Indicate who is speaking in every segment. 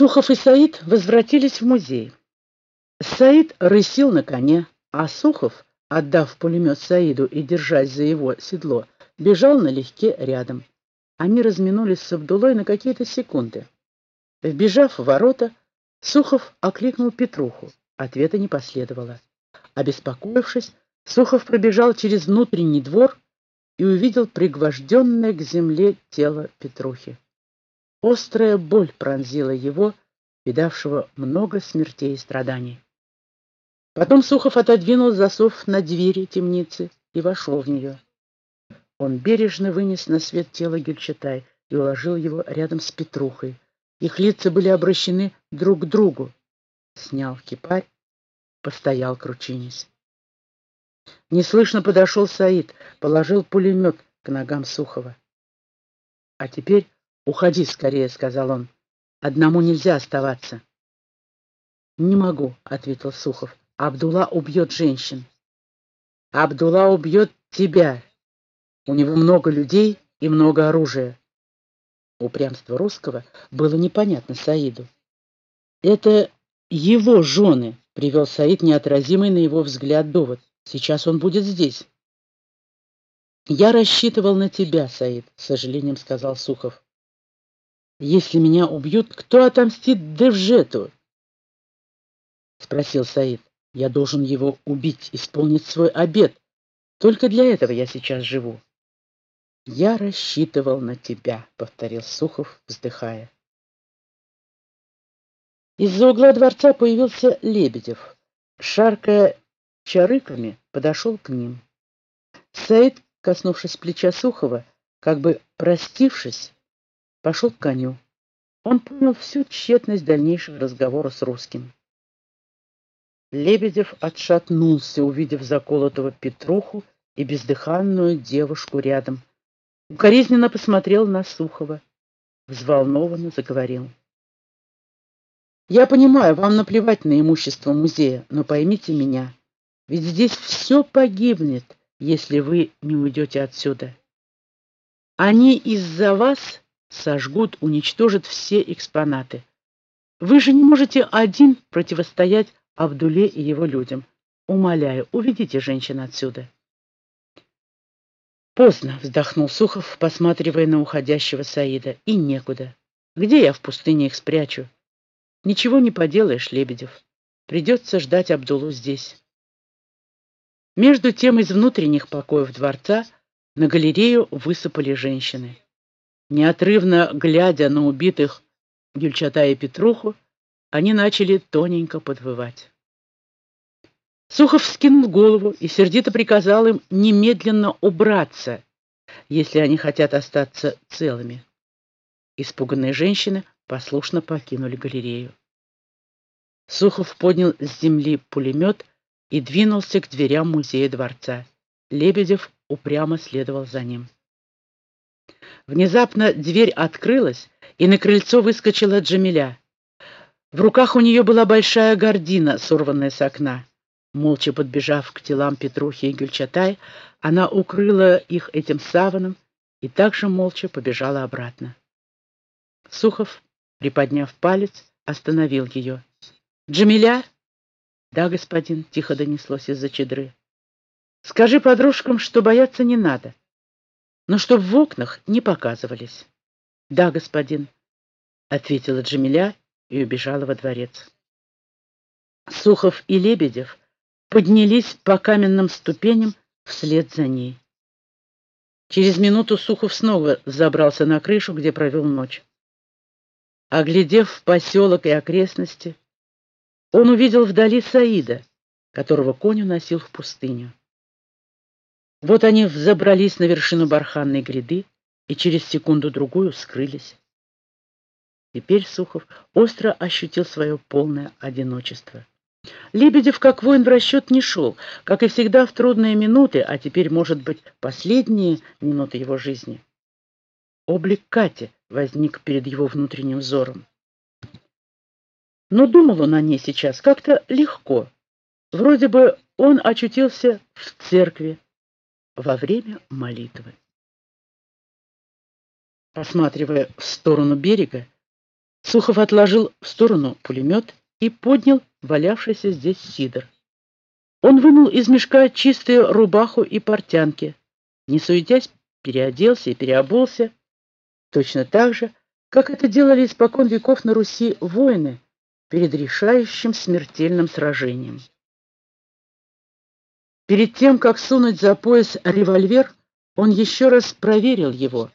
Speaker 1: Сухов и Саид возвратились в музей. Саид рысил на коне, а Сухов, отдав пулемет Саиду и держась за его седло, бежал налегке рядом. Они разминулись с Абдулой на какие-то секунды. Вбежав в ворота, Сухов окликнул Петруху. Ответа не последовало. Обеспокоившись, Сухов пробежал через внутренний двор и увидел пригвожденное к земле тело Петрухи. Острая боль пронзила его, видавшего много смертей и страданий. Потом Сухов отодвинул засов на двери темницы и вошел в нее. Он бережно вынес на свет тело Гюльчатай и уложил его рядом с Петрухой. Их лица были обращены друг к другу. Снял кипарь, постоял кручинясь. Неслышно подошел Саид, положил пулемет к ногам Сухова. — А теперь уходи скорее, — сказал он. — Одному нельзя оставаться. — Не могу, — ответил Сухов. — Абдулла убьет женщин. — Абдулла убьет тебя. У него много людей и много оружия. Упрямство русского было непонятно Саиду. «Это его жены», — привел Саид неотразимый на его взгляд довод. «Сейчас он будет здесь». «Я рассчитывал на тебя, Саид», — с сожалением сказал Сухов. «Если меня убьют, кто отомстит Девжету?» — спросил Саид. «Я должен его убить, исполнить свой обет. Только для этого я сейчас живу». «Я рассчитывал на тебя», — повторил Сухов, вздыхая. Из-за угла дворца появился Лебедев. Шаркая чарыками, подошел к ним. Саид, коснувшись плеча Сухова, как бы простившись, пошел к коню. Он понял всю тщетность дальнейшего разговора с русским. Лебедев отшатнулся, увидев заколотого Петруху и бездыханную девушку рядом, Укоризненно посмотрел на Сухова. Взволнованно заговорил. «Я понимаю, вам наплевать на имущество музея, но поймите меня, ведь здесь все погибнет, если вы не уйдете отсюда. Они из-за вас сожгут, уничтожат все экспонаты. Вы же не можете один противостоять Абдуле и его людям. Умоляю, уведите женщин отсюда». Поздно, вздохнул Сухов, посматривая на уходящего Саида. И некуда. Где я в пустыне их спрячу? Ничего не поделаешь, Лебедев. Придется ждать Абдулу здесь. Между тем из внутренних покоев дворца на галерею высыпали женщины. Неотрывно глядя на убитых Гюльчата и Петруху, они начали тоненько подвывать. Сухов скинул голову и сердито приказал им немедленно убраться, если они хотят остаться целыми. Испуганные женщины послушно покинули галерею. Сухов поднял с земли пулемет и двинулся к дверям музея дворца. Лебедев упрямо следовал за ним. Внезапно дверь открылась, и на крыльцо выскочила Джамиля. В руках у нее была большая гордина, сорванная с окна. Молча подбежав к телам Петрухи и Гюльчатай, она укрыла их этим саваном и также молча побежала обратно. Сухов, приподняв палец, остановил ее. «Джамиля?» «Да, господин», — тихо донеслось из-за чедры. «Скажи подружкам, что бояться не надо, но чтоб в окнах не показывались». «Да, господин», — ответила Джамиля и убежала во дворец. Сухов и Лебедев поднялись по каменным ступеням вслед за ней. Через минуту Сухов снова забрался на крышу, где провел ночь. Оглядев поселок и окрестности, он увидел вдали Саида, которого конь уносил в пустыню. Вот они взобрались на вершину барханной гряды и через секунду-другую скрылись. Теперь Сухов остро ощутил свое полное одиночество. Лебедев как воин в расчет не шел, как и всегда в трудные минуты, а теперь, может быть, последние минуты его жизни. Облик Кати возник перед его внутренним взором. Но думал он о ней сейчас как-то легко. Вроде бы он очутился в церкви во время молитвы. Посматривая в сторону берега, Сухов отложил в сторону пулемет и поднял валявшийся здесь сидр. Он вынул из мешка чистую рубаху и портянки. Не суетясь, переоделся и переобулся. Точно так же, как это делали испокон веков на Руси воины перед решающим смертельным сражением. Перед тем, как сунуть за пояс револьвер, он еще раз проверил его,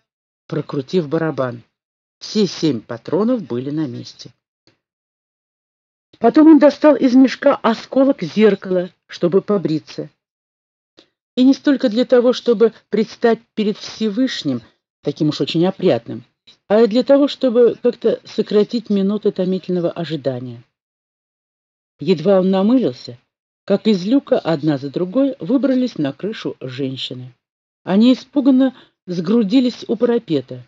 Speaker 1: прокрутив барабан. Все семь патронов были на месте. Потом он достал из мешка осколок зеркала, чтобы побриться. И не столько для того, чтобы предстать перед Всевышним, таким уж очень опрятным, а для того, чтобы как-то сократить минуты томительного ожидания. Едва он намылился, как из люка одна за другой выбрались на крышу женщины. Они испуганно сгрудились у парапета.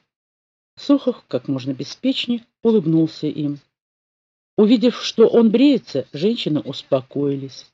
Speaker 1: Сухов, как можно беспечнее, улыбнулся им. Увидев, что он бреется, женщины успокоились.